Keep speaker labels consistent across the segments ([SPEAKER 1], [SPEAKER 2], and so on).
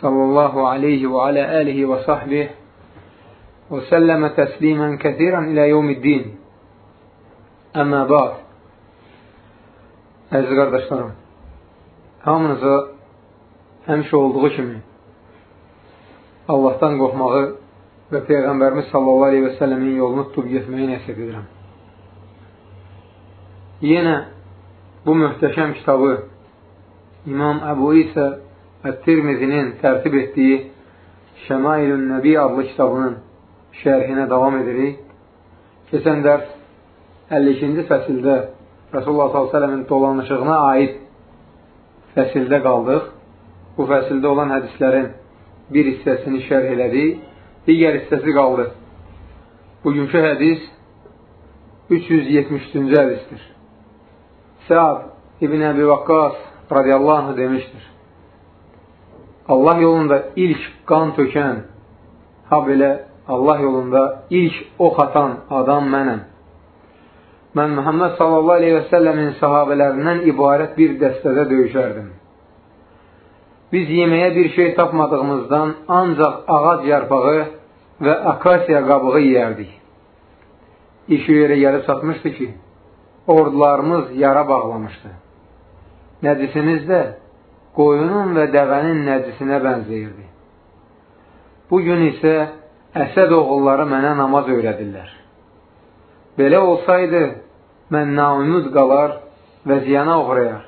[SPEAKER 1] sallallahu aleyhi və alə əlihi və sahbih və səlləmə təslimən kəthirən ilə yevmiddin. Əmmə ba'd. Əziz qardaşlarım, hamınıza həmişə olduğu kimi Allahdan qorxmağı və Peyğəmbərimiz sallallahu aleyhi və səlləmin yolunu tutub getməyi nəsib edirəm. Yenə bu möhtəşəm kitabı İmam Əbu İsə Ət-Tirmizinin tərtib etdiyi Şəmailün Nəbi adlı kitabının şərhinə davam edirik. Keçən dərs 52-ci fəsildə Rasulullah s.ə.v-in dolanışığına aid fəsildə qaldıq. Bu fəsildə olan hədislərin bir hissəsini şərh elədik, digər hissəsi qaldı. Bugünkü hədis 373-cü hədisdir. Səad İbn Əbi Vaqqas radiyallahu anh demişdir. Allah yolunda ilk qan tökən, ha belə Allah yolunda ilk ox atan adam mənəm. Mən Məhəmməd sallallahu aleyhi və səlləmin sahabələrindən ibarət bir dəstədə döyüşərdim. Biz yeməyə bir şey tapmadığımızdan ancaq ağac yarpağı və akasiya qabığı yiyərdik. İş yerə gəlib çatmışdı ki, ordularımız yara bağlamışdı. Nəcisimiz də qoyunun və dəvənin nəcisinə bənzəyirdi. Bugün isə Əsəd oğulları mənə namaz öyrədirlər. Belə olsaydı, mən naumud qalar və ziyana uğrayar.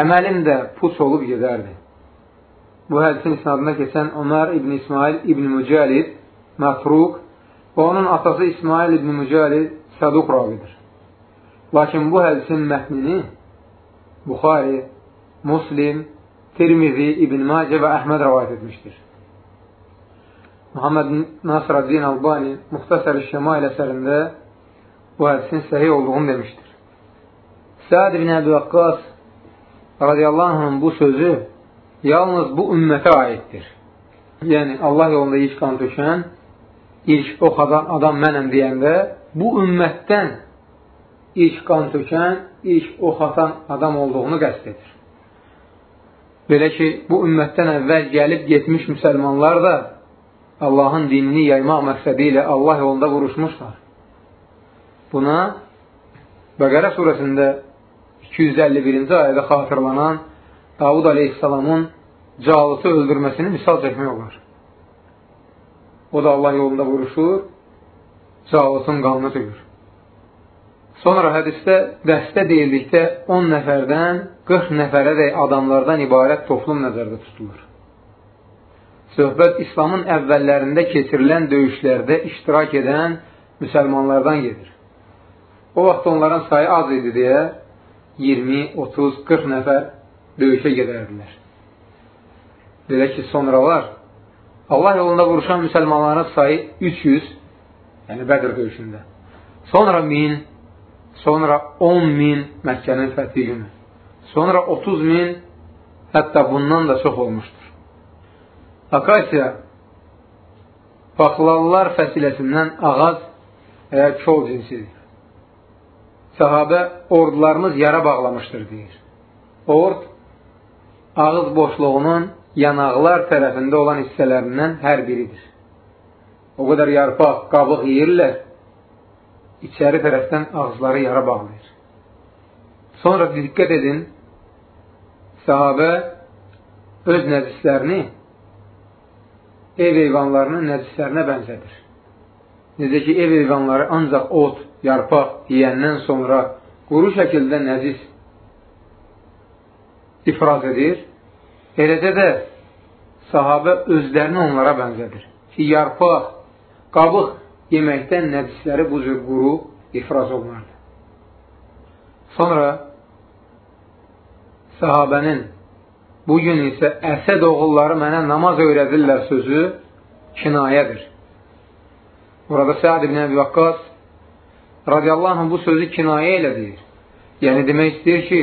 [SPEAKER 1] Əməlim də puç olub gedərdi. Bu hədisin isnadında keçən Ömər ibn İsmail ibn Mücəlid, Mətruq və onun atası İsmail ibn Mücəlid Səduq ravidir. Lakin bu hədisin mətnini Buxari, Muslim, Tirmizi, İbn Macə və Əhməd rəvayət etmişdir. Muhammed Nasraddin Albani Muxtasar-ı Şəmail əsərində bu hədisin səhih olduğunu demişdir. Səad ibn Əbi Vaqqas radiyallahu anhın bu sözü yalnız bu ümmətə aiddir. Yəni, Allah yolunda ilk qan tökən, ilk ox adam, adam mənəm deyəndə, bu ümmətdən ilk qan tökən, ilk ox atan adam olduğunu qəst edir. Belə ki, bu ümmətdən əvvəl gəlib getmiş müsəlmanlar da Allahın dinini yaymaq məqsədi ilə Allah yolunda vuruşmuşlar. Buna Bəqərə surəsində 251-ci ayədə xatırlanan Davud aleyhissalamın calıtı öldürməsini misal çəkmək olar. O da Allah yolunda vuruşur, calıtın qanını tökür. Sonra hədisdə dəstə deyildikdə 10 nəfərdən 40 nəfərə də adamlardan ibarət toplum nəzərdə tutulur. Söhbət İslamın əvvəllərində keçirilən döyüşlərdə iştirak edən müsəlmanlardan gedir. O vaxt onların sayı az idi deyə 20, 30, 40 nəfər döyüşə gedərdilər. Belə ki, sonralar Allah yolunda vuruşan müsəlmanların sayı 300, yəni Bədir döyüşündə. Sonra 1000, sonra 10 min Məkkənin fəthi günü. Sonra 30 min, hətta bundan da çox olmuşdur. Akasiya paxlallar fəsiləsindən ağac və ya kol cinsidir. Sahabə ordularımız yara bağlamışdır, deyir. Ord, ağız boşluğunun yanaqlar tərəfində olan hissələrindən hər biridir. O qədər yarpaq, qabıq yeyirlər, içəri tərəfdən ağızları yara bağlayır. Sonra diqqət edin, sahabə öz nəcislərini ev heyvanlarının nəcislərinə bənzədir. Necə ki, ev heyvanları ancaq ot, yarpaq yeyəndən sonra quru şəkildə nəcis ifraz edir, eləcə də sahabə özlərini onlara bənzədir. Ki, yarpaq, qabıq yeməkdən nəcisləri bu cür quru ifraz olunardı. Sonra sahabənin bugün isə Əsəd oğulları mənə namaz öyrədirlər sözü kinayədir. Burada Səad ibn Əbi Vakqas radiyallahu anh bu sözü kinayə ilə deyir. Yəni demək istəyir ki,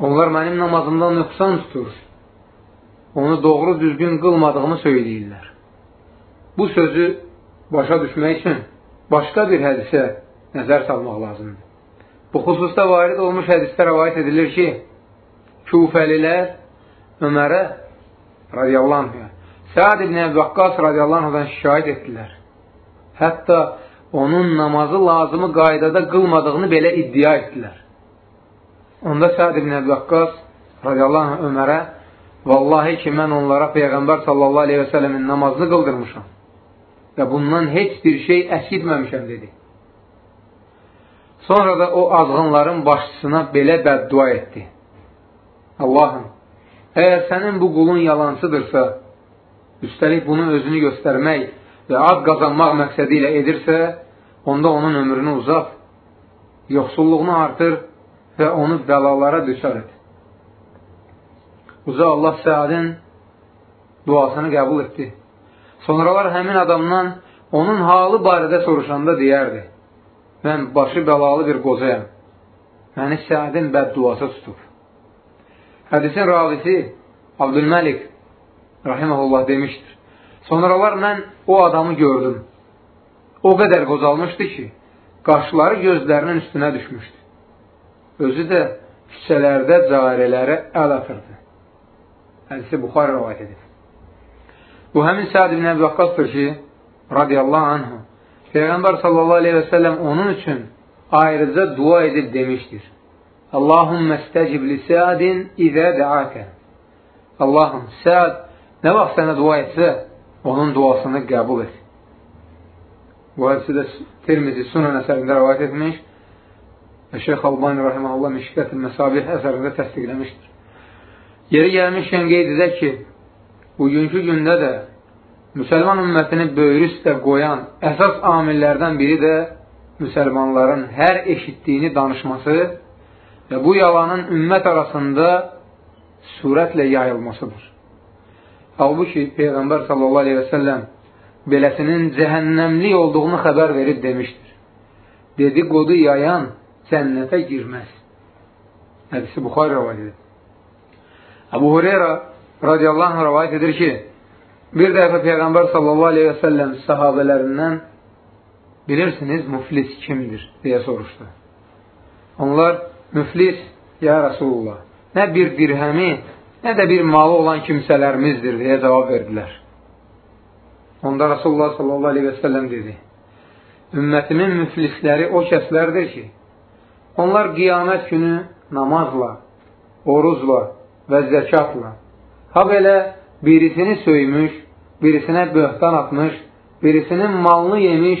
[SPEAKER 1] onlar mənim namazımdan nöqsan tutur. Onu doğru düzgün qılmadığımı söyləyirlər. Bu sözü başa düşmək üçün başqa bir hədisə nəzər salmaq lazımdır. Bu xüsusda varid olmuş hədisdə rəvayət edilir ki, Kufəlilər Ömərə radiyallahu anhə Səad ibn Əbi Vaqqas radiyallahu anhədən şikayət etdilər. Hətta onun namazı lazımı qaydada qılmadığını belə iddia etdilər. Onda Səad ibn Əbi Vaqqas radiyallahu anh Ömərə Vallahi ki, mən onlara Peyğəmbər sallallahu aleyhi və sələmin namazını qıldırmışam və bundan heç bir şey əskitməmişəm, dedi. Sonra da o azğınların başçısına belə bəddua etdi. Allahım, əgər sənin bu qulun yalancıdırsa, üstəlik bunu özünü göstərmək və ad qazanmaq məqsədi ilə edirsə, onda onun ömrünü uzat, yoxsulluğunu artır və onu bəlalara düşər et. Uca Allah Səadin duasını qəbul etdi. Sonralar həmin adamdan onun halı barədə soruşanda deyərdi, mən başı bəlalı bir qocayam, məni Səadin bədduası tutub. Hədisin ravisi Abdülməlik rahiməhullah demişdir. Sonralar mən o adamı gördüm. O qədər qocalmışdı ki, qaşları gözlərinin üstünə düşmüşdü. Özü də küçələrdə carələrə əl atırdı. Hədisi Buxar rəvayət edir. Bu həmin Səad ibn Əbi Vaqqasdır ki, radiyallahu anhu, Peyğəmbər sallallahu aleyhi və səlləm onun üçün ayrıca dua edib demişdir. Allahümmə stəcib li Səadin izə dəakə. Allahım, Səad nə vaxt sənə dua etsə, onun duasını qəbul et. Bu hədisi də Tirmizi Sunan əsərində rəvayət etmiş və Şeyx Albani Rahiməhullah Mişkət-ül Məsabih əsərində təsdiqləmişdir. Yeri gəlmişkən qeyd edək ki, bugünkü gündə də müsəlman ümmətini böyrü üstə qoyan əsas amillərdən biri də müsəlmanların hər eşitdiyini danışması və bu yalanın ümmət arasında sürətlə yayılmasıdır. Halbuki Peyğəmbər sallallahu aleyhi və səlləm beləsinin cəhənnəmli olduğunu xəbər verib demişdir. Dedikodu yayan cənnətə girməz. Hədisi Buxar rəvayət edir. Əbu Hureyra radiyallahu anh rəvayət edir ki, bir dəfə Peyğəmbər sallallahu aleyhi və səlləm sahabələrindən bilirsiniz, müflis kimdir, deyə soruşdu. Onlar, müflis, ya Rasulullah, nə bir dirhəmi, nə də bir malı olan kimsələrimizdir, deyə cavab verdilər. Onda Rasulullah sallallahu aleyhi və səlləm dedi, ümmətimin müflisləri o kəslərdir ki, onlar qiyamət günü namazla, oruzla, və zəkatla. Ha belə birisini söymüş, birisinə böhtan atmış, birisinin malını yemiş,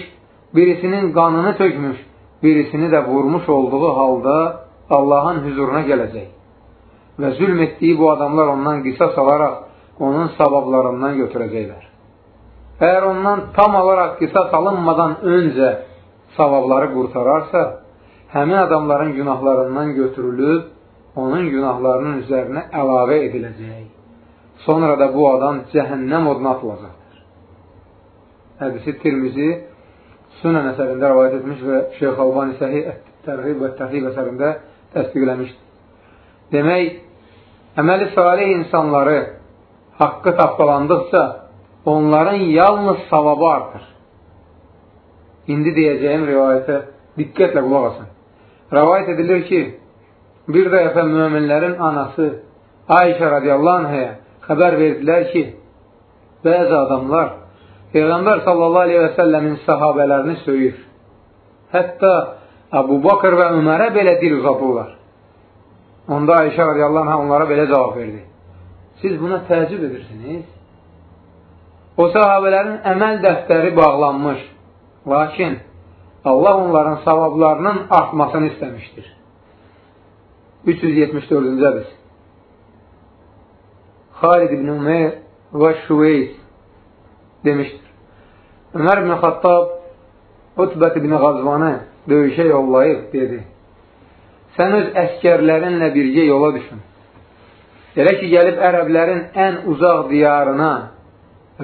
[SPEAKER 1] birisinin qanını tökmüş, birisini də vurmuş olduğu halda Allahın hüzuruna gələcək. Və zülm etdiyi bu adamlar ondan qisas alaraq onun savablarından götürəcəklər. Əgər ondan tam olaraq qisas alınmadan öncə savabları qurtararsa, həmin adamların günahlarından götürülüb onun günahlarının üzərinə əlavə ediləcək. Sonra da bu adam cəhənnəm oduna atılacaqdır. Hədisi Tirmizi Sünən əsərində rəvayət etmiş və Şeyx Albani Səhih Tərhib və Təhib əsərində təsdiqləmişdir. Demək, əməli salih insanları haqqı tapdalandıqca onların yalnız savabı artır. İndi deyəcəyim rivayətə diqqətlə qulaq asın. Rəvayət edilir ki, bir dəfə müminlərin anası Ayşə radiyallahu anhəyə xəbər verdilər ki, bəzi adamlar Peyğəmbər sallallahu aleyhi və səlləmin sahabələrini söyür. Hətta Əbu Bakır və Ömərə belə dil uzatırlar. Onda Ayşə radiyallahu anh onlara belə cavab verdi. Siz buna təəccüb edirsiniz. O sahabələrin əməl dəftəri bağlanmış. Lakin Allah onların savablarının artmasını istəmişdir. 374-cü hədis. Xalid ibn Umeyr və Şüveys demişdir. Ömər ibn Xattab Utbət ibn Qazvanı döyüşə yollayıb, dedi. Sən öz əskərlərinlə birgə yola düşün. Elə ki, gəlib ərəblərin ən uzaq diyarına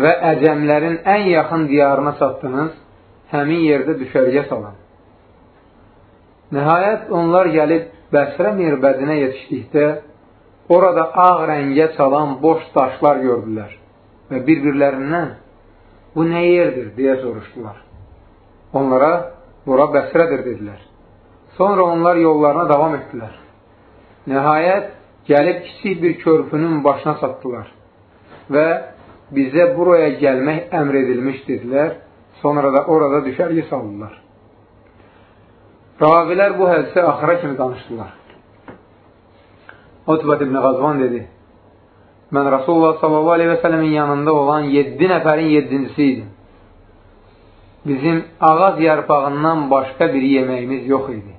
[SPEAKER 1] və əcəmlərin ən yaxın diyarına çatdınız, həmin yerdə düşərgə salın. Nəhayət onlar gəlib Bəsrə mirbədinə yetişdikdə, orada ağ rəngə çalan boş daşlar gördülər və bir-birlərindən bu nə yerdir, deyə soruşdular. Onlara, bura Bəsrədir, dedilər. Sonra onlar yollarına davam etdilər. Nəhayət, gəlib kiçik bir körpünün başına çatdılar və bizə buraya gəlmək əmr edilmiş dedilər. Sonra da orada düşərgi saldılar. Ravilər bu hədisi axıra kimi danışdılar. Utbət ibn Qazvan dedi, mən Rasulullah sallallahu aleyhi və sələmin yanında olan 7 nəfərin 7-cisi idim. Bizim ağac yarpağından başqa bir yeməyimiz yox idi.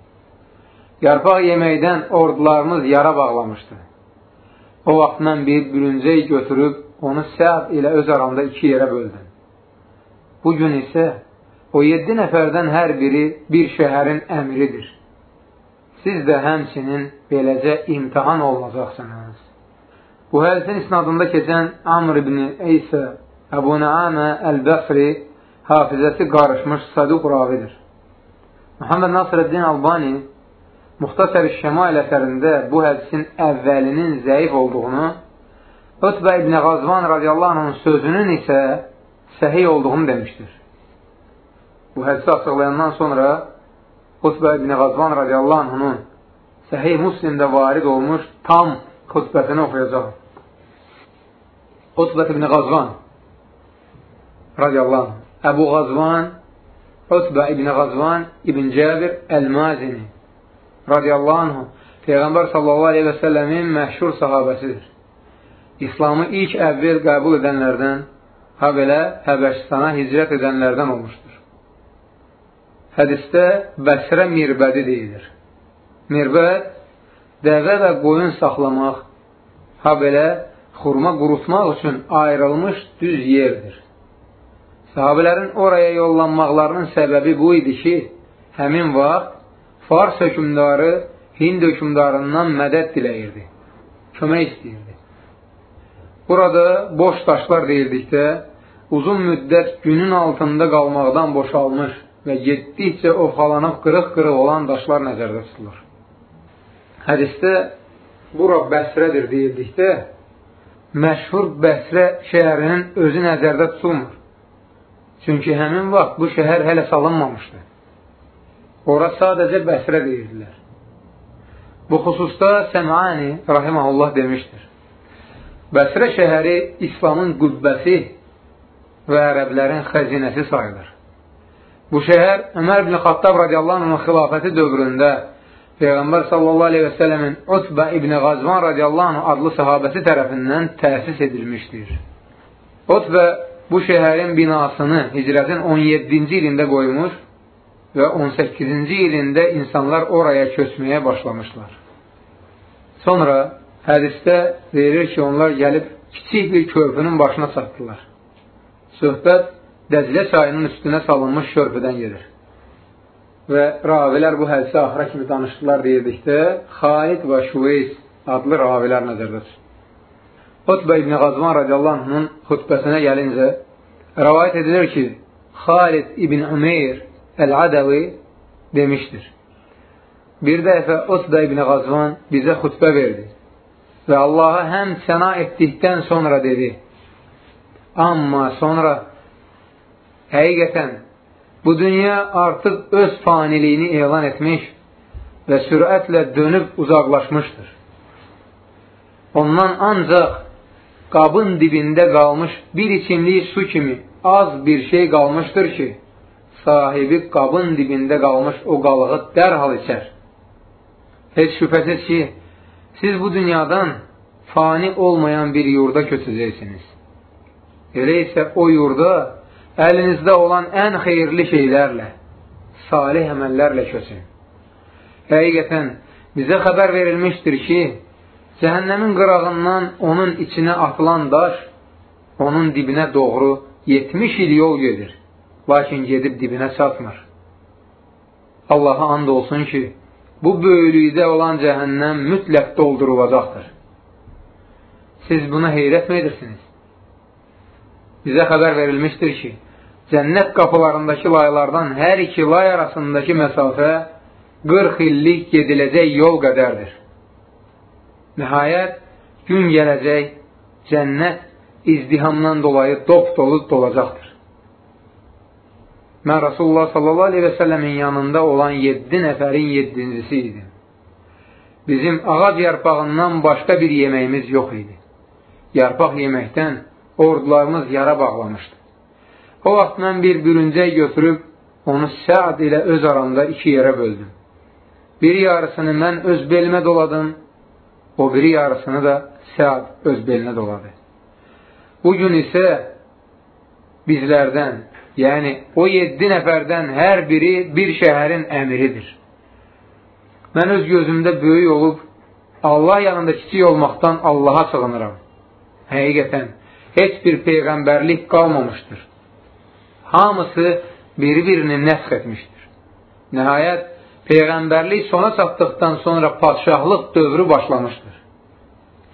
[SPEAKER 1] Yarpaq yeməkdən ordularımız yara bağlamışdı. O vaxt mən bir bürüncək götürüb onu Səad ilə öz aramda iki yerə böldüm. Bu gün isə O yeddi nəfərdən hər biri bir şəhərin əmridir. Siz də həmçinin beləcə imtihan olunacaqsınız. Bu hədisin isnadında keçən Amr ibn İsa Əbu Naamə Əl-Bəsri hafizəsi qarışmış saduq ravidir. Muhammed Nasrəddin Albani Muxtasər-i Şəmail əsərində bu hədisin əvvəlinin zəif olduğunu, Ötbə ibn Qazvan radiyallahu anhın sözünün isə səhiy olduğunu demişdir. Bu hədisi açıqlayandan sonra Xutbə ibn Qazvan radiyallahu anhunun Səhih Muslimdə varid olmuş tam xutbəsini oxuyacaq. Xutbət ibn Qazvan radiyallahu anh Əbu Qazvan Xutbə ibn Qazvan ibn Cəbir Əl-Mazini radiyallahu anhu Peyğəmbər sallallahu aleyhi və səlləmin məşhur sahabəsidir. İslamı ilk əvvəl qəbul edənlərdən, ha belə Həbəşistana hicrət edənlərdən olmuşdur. Hədisdə bəsrə mirbədi deyilir. Mirbəd dəvə və qoyun saxlamaq, ha belə xurma qurutmaq üçün ayrılmış düz yerdir. Sahabələrin oraya yollanmaqlarının səbəbi bu idi ki, həmin vaxt Fars hökumdarı Hind hökumdarından mədəd diləyirdi, kömək istəyirdi. Burada boş daşlar deyildikdə, uzun müddət günün altında qalmaqdan boşalmış və getdikcə ovxalanıb qırıq-qırıq olan daşlar nəzərdə tutulur. Hədisdə bura Bəsrədir deyildikdə, məşhur Bəsrə şəhərinin özü nəzərdə tutulmur. Çünki həmin vaxt bu şəhər hələ salınmamışdı. Ora sadəcə Bəsrə deyirdilər. Bu xüsusda Səmani rahiməhullah demişdir. Bəsrə şəhəri İslamın qübbəsi və ərəblərin xəzinəsi sayılır. Bu şəhər Ömər ibn Xattab radiyallahu anhın xilafəti dövründə Peyğəmbər sallallahu aleyhi və sələmin Utbə ibn Qazvan radiyallahu anh adlı sahabəsi tərəfindən təsis edilmişdir. Utbə bu şəhərin binasını hicrətin 17-ci ilində qoymuş və 18-ci ilində insanlar oraya köçməyə başlamışlar. Sonra hədisdə verir ki, onlar gəlib kiçik bir körpünün başına çatdılar. Söhbət Dəclə çayının üstünə salınmış körpüdən gedir. Və ravilər bu hədisi axıra kimi danışdılar deyirdikdə, Xalid və Şuveys adlı ravilər nəzərdə tutulur. Xutbə İbn Qazman radiyallahu anh'ın xutbəsinə gəlincə, rəvayət edilir ki, Xalid İbn Ümeyr Əl-Ədəvi demişdir. Bir dəfə Utbə İbn Qazvan bizə xutbə verdi və Allaha həm səna etdikdən sonra dedi, amma sonra Həqiqətən, bu dünya artıq öz faniliyini elan etmiş və sürətlə dönüb uzaqlaşmışdır. Ondan ancaq qabın dibində qalmış bir içimlik su kimi az bir şey qalmışdır ki, sahibi qabın dibində qalmış o qalığı dərhal içər. Heç şübhəsiz ki, siz bu dünyadan fani olmayan bir yurda köçəcəksiniz. Elə isə o yurda əlinizdə olan ən xeyirli şeylərlə, salih əməllərlə köçün. Həqiqətən, bizə xəbər verilmişdir ki, cəhənnəmin qırağından onun içinə atılan daş, onun dibinə doğru 70 il yol gedir, lakin gedib dibinə çatmır. Allaha and olsun ki, bu böyülükdə olan cəhənnəm mütləq doldurulacaqdır. Siz buna heyrət mi edirsiniz? bizə xəbər verilmişdir ki, cənnət qapılarındakı laylardan hər iki lay arasındakı məsafə 40 illik gediləcək yol qədərdir. Nəhayət, gün gələcək, cənnət izdihamdan dolayı dop dolu dolacaqdır. Mən Rasulullah sallallahu aleyhi və səlləmin yanında olan 7 nəfərin 7-cisi idim. Bizim ağac yarpağından başqa bir yeməyimiz yox idi. Yarpaq yeməkdən ordularımız yara bağlamışdı. O vaxt mən bir bürüncək götürüb, onu Səad ilə öz aramda iki yerə böldüm. Bir yarısını mən öz belimə doladım, o biri yarısını da Səad öz belinə doladı. Bugün isə bizlərdən, yəni o yeddi nəfərdən hər biri bir şəhərin əmiridir. Mən öz gözümdə böyük olub, Allah yanında kiçik olmaqdan Allaha sığınıram. Həqiqətən, heç bir peyğəmbərlik qalmamışdır. Hamısı bir-birini nəsx etmişdir. Nəhayət, peyğəmbərlik sona çatdıqdan sonra padşahlıq dövrü başlamışdır.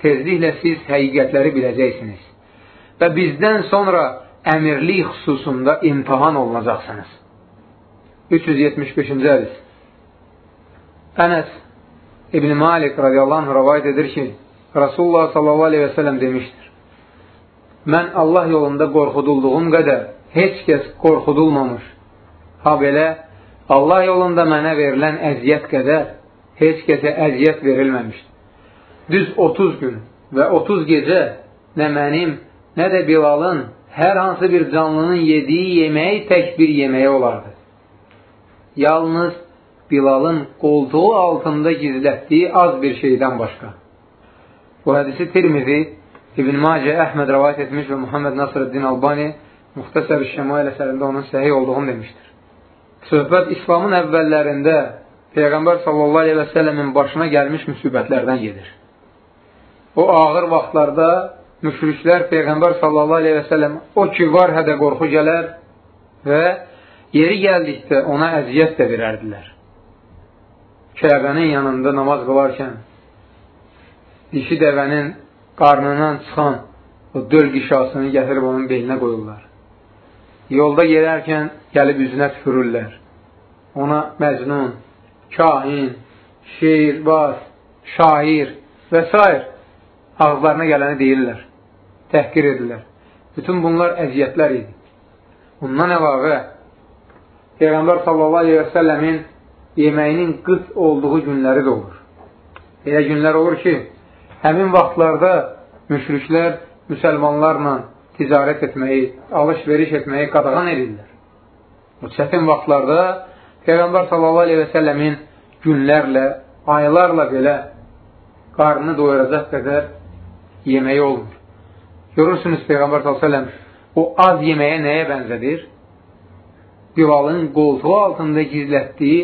[SPEAKER 1] Tezliklə siz həqiqətləri biləcəksiniz və bizdən sonra əmirlik xüsusunda imtihan olunacaqsınız. 375-ci hədis Ənəs İbn Malik radiyallahu anh rəvayət edir ki, Rasulullah sallallahu aleyhi və sələm demişdir. Mən Allah yolunda qorxudulduğum qədər heç kəs qorxudulmamış. Ha belə, Allah yolunda mənə verilən əziyyət qədər heç kəsə əziyyət verilməmişdir. Düz 30 gün və 30 gecə nə mənim, nə də Bilalın hər hansı bir canlının yediyi yeməyi tək bir yeməyi olardı. Yalnız Bilalın qoltuğu altında gizlətdiyi az bir şeydən başqa. Bu hədisi Tirmizi, İbn Macə, Əhməd rəvayət etmiş və Muhammed Nasrəddin Albani Muxtəsər Şəmail əsərində onun səhih olduğunu demişdir. Söhbət İslamın əvvəllərində Peyğəmbər sallallahu aleyhi və səlləmin başına gəlmiş müsibətlərdən gedir. O ağır vaxtlarda müşriklər Peyğəmbər sallallahu aleyhi və səlləm o ki var hədə qorxu gələr və yeri gəldikdə ona əziyyət də verərdilər. Kəbənin yanında namaz qılarkən dişi dəvənin qarnından çıxan o döl qişasını gətirib onun belinə qoyurlar. Yolda yerərkən gəlib üzünə tüpürürlər. Ona məcnun, kahin, şeirbaz, şair və s. ağızlarına gələni deyirlər, təhqir edirlər. Bütün bunlar əziyyətlər idi. Bundan əlavə, Peyğəmbər səlləmin yeməyinin qıt olduğu günləri də olur. Elə günlər olur ki, həmin vaxtlarda müşriklər müsəlmanlarla ticarət etməyi, alış-veriş etməyi qadağan edirlər. Bu çətin vaxtlarda Peyğəmbər səlləmin günlərlə, aylarla belə qarnını doyuracaq qədər yeməyi olmur. Görürsünüz Peyğəmbər səlləm o az yeməyə nəyə bənzədir? Bilalın qoltuğu altında gizlətdiyi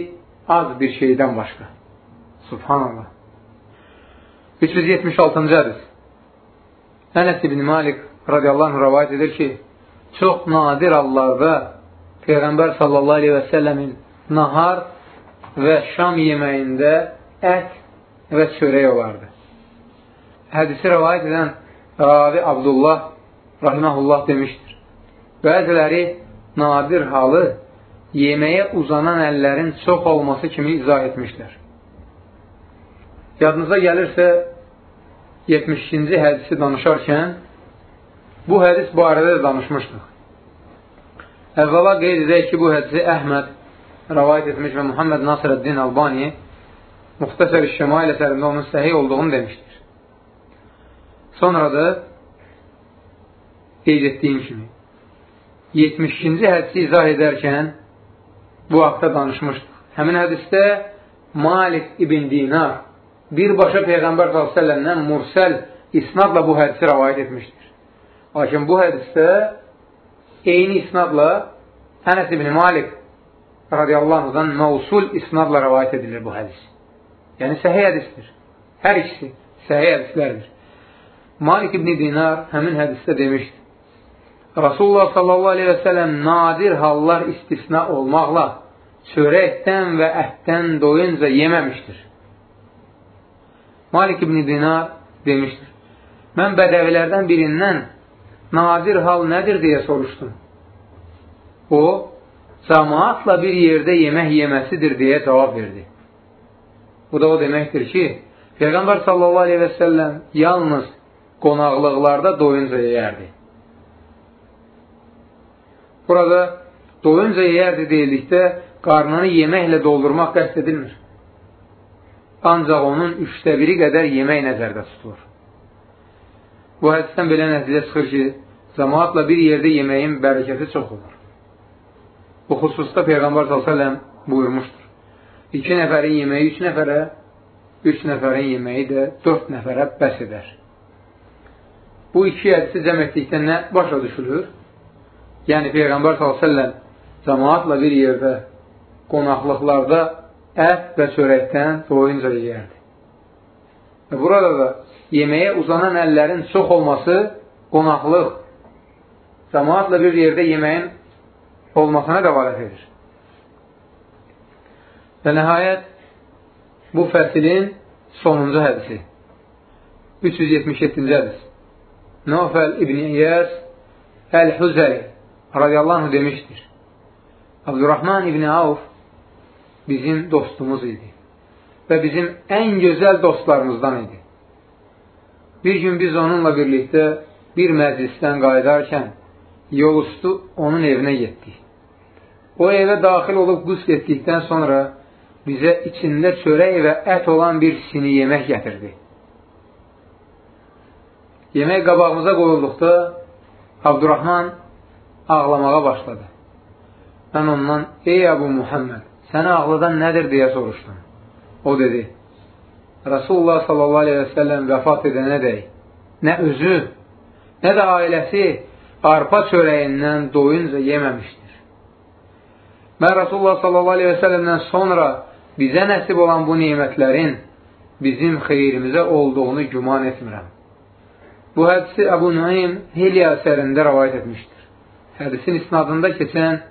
[SPEAKER 1] az bir şeydən başqa. Subhanallah. 376-cı hədis. Ənəs ibn Malik radiyallahu anh rəvayət edir ki, çox nadir hallarda Peyğəmbər sallallahu aleyhi və səlləmin nahar və şam yeməyində ət və çörək olardı. Hədisi rəvayət edən Ravi Abdullah rahiməhullah demişdir. Bəziləri nadir halı yeməyə uzanan əllərin çox olması kimi izah etmişlər. Yadınıza gəlirsə, 72-ci hədisi danışarkən bu hədis barədə də danışmışdıq. Əvvəla qeyd edək ki, bu hədisi Əhməd rəvayət etmiş və Muhammed Nasirəddin Albani Muxtəsər İşşəmail əsərində onun səhiy olduğunu demişdir. Sonra da qeyd etdiyim kimi 72-ci hədisi izah edərkən bu haqda danışmışdıq. Həmin hədisdə Malik ibn Dinar birbaşa Peyğəmbər s.ə.vəndən mursəl isnadla bu hədisi rəvayət etmişdir. Lakin bu hədisdə eyni isnadla Ənəs ibn Malik radiyallahu anhudan məusul isnadla rəvayət edilir bu hədis. Yəni səhiy hədisdir. Hər ikisi səhiy hədislərdir. Malik ibn Dinar həmin hədisdə demişdir. Rasulullah sallallahu aleyhi və sələm nadir hallar istisna olmaqla çörəkdən və ətdən doyunca yeməmişdir. Malik ibn Dinar demişdir. Mən bədəvilərdən birindən nadir hal nədir deyə soruşdum. O, cəmaatla bir yerdə yemək yeməsidir deyə cavab verdi. Bu da o deməkdir ki, Peyğəmbər sallallahu aleyhi və səlləm yalnız qonaqlıqlarda doyunca yeyərdi. Burada doyunca yeyərdi deyildikdə qarnını yeməklə doldurmaq qəst edilmir. Ancaq onun üçdə biri qədər yemək nəzərdə tutulur. Bu hədisdən belə nəticə çıxır ki, cəmaatla bir yerdə yeməyin bərəkəti çox olur. Bu xüsusda Peyğəmbər s.ə.v buyurmuşdur. İki nəfərin yeməyi üç nəfərə, üç nəfərin yeməyi də dörd nəfərə bəs edər. Bu iki hədisi cəm etdikdən nə başa düşülür? Yəni Peyğəmbər s.ə.v cəmaatla bir yerdə qonaqlıqlarda ət və çörəkdən doyunca yeyərdi. Və burada da yeməyə uzanan əllərin çox olması qonaqlıq, cəmaatla bir yerdə yeməyin olmasına dəvalət edir. Və nəhayət, bu fəsilin sonuncu hədisi. 377-ci hədis. Nofəl İbn İyəs Əl-Hüzəli radiyallahu demişdir. Abdurrahman İbn Avf bizim dostumuz idi və bizim ən gözəl dostlarımızdan idi. Bir gün biz onunla birlikdə bir məclisdən qayıdarkən yol üstü onun evinə getdik. O evə daxil olub qüsl etdikdən sonra bizə içində çörək və ət olan bir sini yemək gətirdi. Yemək qabağımıza qoyulduqda Abdurrahman ağlamağa başladı. Mən ondan, ey Əbu Muhammed, səni ağladan nədir deyə soruşdum. O dedi, Rasulullah səlləm vəfat edənə dək, nə özü, nə də ailəsi arpa çörəyindən doyunca yeməmişdir. Mən Rasulullah səlləmdən sonra bizə nəsib olan bu nimətlərin bizim xeyrimizə olduğunu güman etmirəm. Bu hədisi Əbu Nuaym Hilya əsərində rəvayət etmişdir. Hədisin isnadında keçən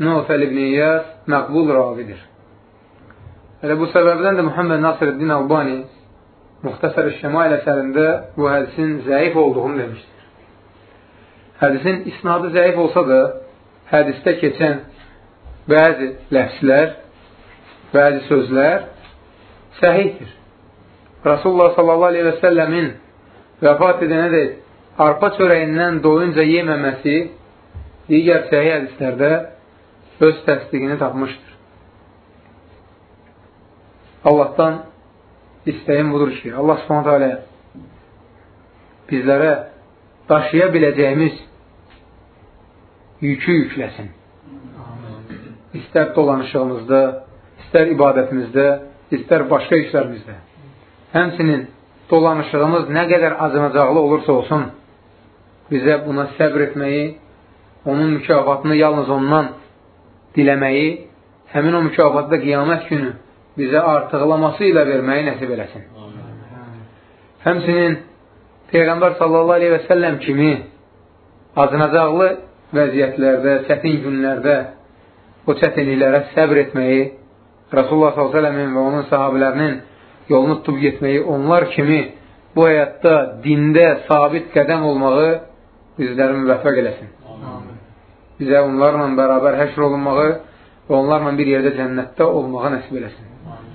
[SPEAKER 1] Nufəl ibn İyas məqbul ravidir. Elə bu səbəbdən də Muhammed Nasirəddin Albani Muxtasar-ı Şəmail əsərində bu hədisin zəif olduğunu demişdir. Hədisin isnadı zəif olsa da, hədisdə keçən bəzi ləfslər, bəzi sözlər səhihdir. Rasulullah sallallahu aleyhi və səlləmin vəfat edənə də arpa çörəyindən doyunca yeməməsi digər səhih hədislərdə öz təsdiqini tapmışdır. Allahdan istəyim budur ki, Allah subhanət hələ bizlərə daşıya biləcəyimiz yükü yükləsin. İstər dolanışığımızda, istər ibadətimizdə, istər başqa işlərimizdə. Həmsinin dolanışığımız nə qədər acınacaqlı olursa olsun, bizə buna səbr etməyi, onun mükafatını yalnız ondan diləməyi, həmin o mükafatda qiyamət günü bizə artıqlaması ilə verməyi nəsib eləsin. Həmsinin Peyğəmbər sallallahu aleyhi və səlləm kimi acınacaqlı vəziyyətlərdə, çətin günlərdə o çətinliklərə səbr etməyi, Rasulullah s.ə.v-in və onun sahabilərinin yolunu tutub getməyi, onlar kimi bu həyatda, dində sabit qədəm olmağı bizləri müvəffəq eləsin. Bizə onlarla bərabər həşr olunmağı və onlarla bir yerdə cənnətdə olmağa nəsib eləsin.